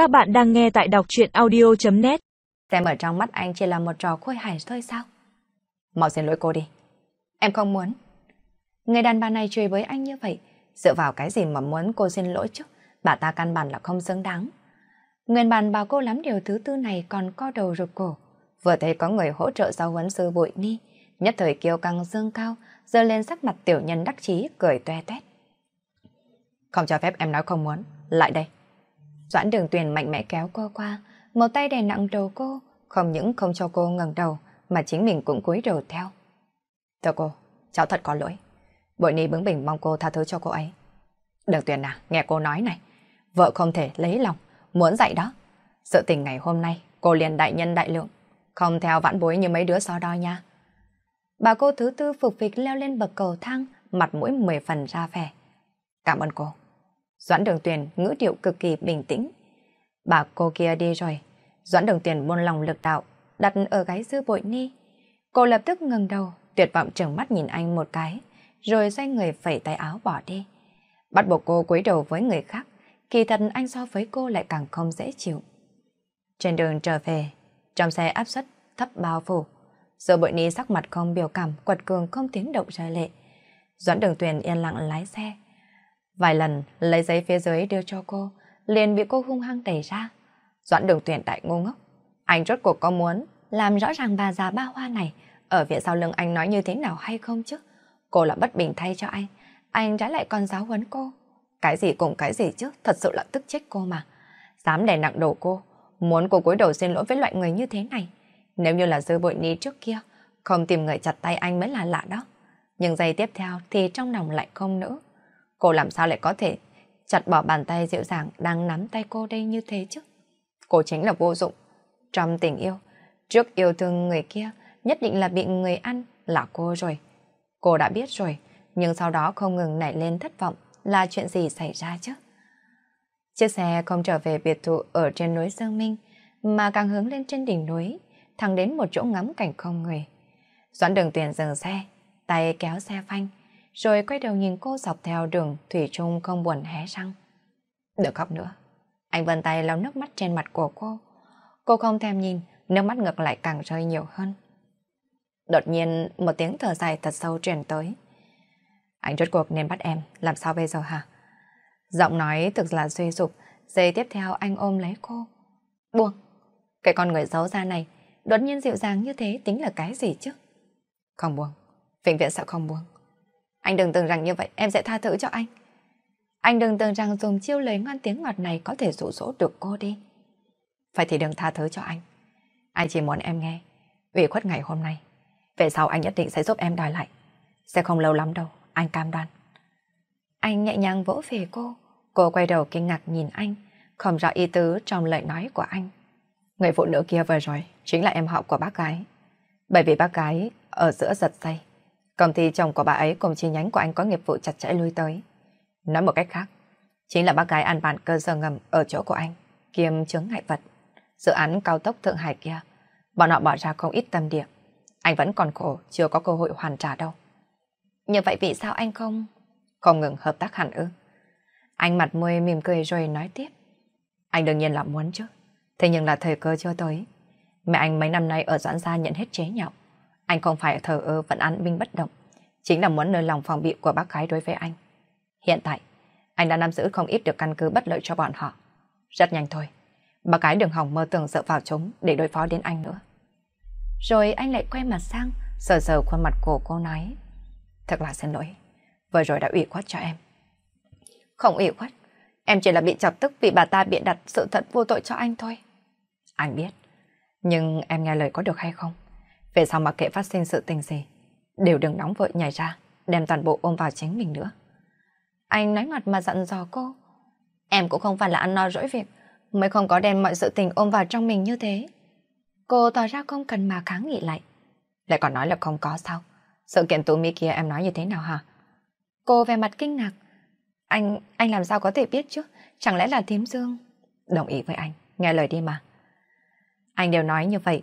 Các bạn đang nghe tại đọc chuyện audio.net Xem ở trong mắt anh chỉ là một trò khôi hài thôi sao? Mau xin lỗi cô đi. Em không muốn. Người đàn bà này chơi với anh như vậy, dựa vào cái gì mà muốn cô xin lỗi chứ? Bà ta căn bản là không xứng đáng. Nguyên bản bà cô lắm điều thứ tư này còn co đầu rụt cổ. Vừa thấy có người hỗ trợ giáo huấn sư bụi ni, nhất thời kiêu căng dương cao, dơ lên sắc mặt tiểu nhân đắc chí cười toe toét. Không cho phép em nói không muốn, lại đây. Doãn đường tuyền mạnh mẽ kéo cô qua, một tay đè nặng đầu cô, không những không cho cô ngẩng đầu, mà chính mình cũng cúi đầu theo. Thưa cô, cháu thật có lỗi. Bội ni bướng bỉnh mong cô tha thứ cho cô ấy. Đường tuyền à, nghe cô nói này. Vợ không thể lấy lòng, muốn dạy đó. Sự tình ngày hôm nay, cô liền đại nhân đại lượng. Không theo vãn bối như mấy đứa so đo nha. Bà cô thứ tư phục vịch leo lên bậc cầu thang, mặt mũi mười phần ra vẻ. Cảm ơn cô. Doãn đường tuyền ngữ điệu cực kỳ bình tĩnh. Bà cô kia đi rồi. Doãn đường tuyền buôn lòng lực đạo, đặt ở gáy dư bội ni. Cô lập tức ngừng đầu, tuyệt vọng trừng mắt nhìn anh một cái, rồi xoay người phẩy tay áo bỏ đi. Bắt buộc cô cúi đầu với người khác, kỳ thật anh so với cô lại càng không dễ chịu. Trên đường trở về, trong xe áp suất thấp bao phủ, Dư bội ni sắc mặt không biểu cảm, quật cường không tiếng động rơi lệ. Doãn đường tuyền yên lặng lái xe, Vài lần lấy giấy phía dưới đưa cho cô, liền bị cô hung hăng đẩy ra. Doãn đường tuyển đại ngu ngốc. Anh rốt cuộc có muốn làm rõ ràng bà già ba hoa này ở phía sau lưng anh nói như thế nào hay không chứ? Cô là bất bình thay cho anh, anh trái lại còn giáo huấn cô. Cái gì cùng cái gì chứ, thật sự là tức chết cô mà. Dám đè nặng đầu cô, muốn cô cúi đầu xin lỗi với loại người như thế này. Nếu như là dư bội ni trước kia, không tìm người chặt tay anh mới là lạ đó. Nhưng giây tiếp theo thì trong lòng lại không nữa. Cô làm sao lại có thể chặt bỏ bàn tay dịu dàng đang nắm tay cô đây như thế chứ? Cô chính là vô dụng. Trong tình yêu, trước yêu thương người kia, nhất định là bị người ăn là cô rồi. Cô đã biết rồi, nhưng sau đó không ngừng nảy lên thất vọng là chuyện gì xảy ra chứ? Chiếc xe không trở về biệt thự ở trên núi Dương Minh, mà càng hướng lên trên đỉnh núi, thẳng đến một chỗ ngắm cảnh không người. Doãn đường tuyển dừng xe, tay kéo xe phanh, rồi quay đầu nhìn cô dọc theo đường Thủy Trung không buồn hé răng. Đừng khóc nữa. Anh vân tay lau nước mắt trên mặt của cô. Cô không thèm nhìn, nước mắt ngược lại càng rơi nhiều hơn. Đột nhiên một tiếng thở dài thật sâu truyền tới. Anh rốt cuộc nên bắt em, làm sao bây giờ hả? Giọng nói thực là suy sụp, giây tiếp theo anh ôm lấy cô. Buông, cái con người xấu xa này, đột nhiên dịu dàng như thế tính là cái gì chứ? Không buông, vĩnh viễn sẽ không buông. Anh đừng tưởng rằng như vậy em sẽ tha thứ cho anh. Anh đừng tưởng rằng dùng chiêu lời ngon tiếng ngọt này có thể dụ dỗ được cô đi. Phải thì đừng tha thứ cho anh. Anh chỉ muốn em nghe. ủy khuất ngày hôm nay. Về sau anh nhất định sẽ giúp em đòi lại. Sẽ không lâu lắm đâu, anh cam đoan. Anh nhẹ nhàng vỗ về cô. Cô quay đầu kinh ngạc nhìn anh, không rõ ý tứ trong lời nói của anh. Người phụ nữ kia vừa rồi chính là em họ của bác gái. Bởi vì bác gái ở giữa giật dây, Công ty chồng của bà ấy cùng chi nhánh của anh có nghiệp vụ chặt chẽ lui tới. Nói một cách khác, chính là bác gái ăn bàn cơ sở ngầm ở chỗ của anh, kiêm chướng ngại vật. Dự án cao tốc Thượng Hải kia, bọn họ bỏ ra không ít tâm địa. Anh vẫn còn khổ, chưa có cơ hội hoàn trả đâu. Như vậy vì sao anh không... Không ngừng hợp tác hẳn ư? Anh mặt môi mỉm cười rồi nói tiếp. Anh đương nhiên là muốn chứ. Thế nhưng là thời cơ chưa tới. Mẹ anh mấy năm nay ở doãn gia nhận hết chế nhạo. Anh không phải thờ ơ vẫn an binh bất động, chính là muốn nơi lòng phòng bị của bác gái đối với anh. Hiện tại, anh đã nắm giữ không ít được căn cứ bất lợi cho bọn họ. Rất nhanh thôi, bác gái đừng hỏng mơ tưởng dựa vào chúng để đối phó đến anh nữa. Rồi anh lại quay mặt sang, sờ sờ khuôn mặt của cô nói. Thật là xin lỗi, vừa rồi đã ủy khuất cho em. Không ủy khuất, em chỉ là bị chọc tức vì bà ta biện đặt sự thật vô tội cho anh thôi. Anh biết, nhưng em nghe lời có được hay không? Về sau mà kệ phát sinh sự tình gì, đều đừng nóng vội nhảy ra, đem toàn bộ ôm vào chính mình nữa. Anh nói mặt mà dặn dò cô. Em cũng không phải là ăn no rỗi việc, mới không có đem mọi sự tình ôm vào trong mình như thế. Cô tỏ ra không cần mà kháng nghị lại. Lại còn nói là không có sao? Sự kiện tú mi kia em nói như thế nào hả? Cô về mặt kinh ngạc. Anh, anh làm sao có thể biết chứ? Chẳng lẽ là thím dương? Đồng ý với anh, nghe lời đi mà. Anh đều nói như vậy,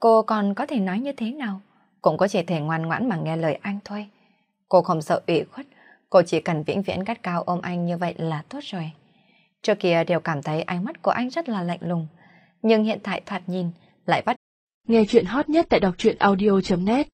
Cô còn có thể nói như thế nào? Cũng có chỉ thể ngoan ngoãn mà nghe lời anh thôi. Cô không sợ ủy khuất, cô chỉ cần vĩnh viễn gắt cao ôm anh như vậy là tốt rồi. Trước kia đều cảm thấy ánh mắt của anh rất là lạnh lùng, nhưng hiện tại thoạt nhìn lại bắt. Nghe chuyện hot nhất tại đọc truyện audio.net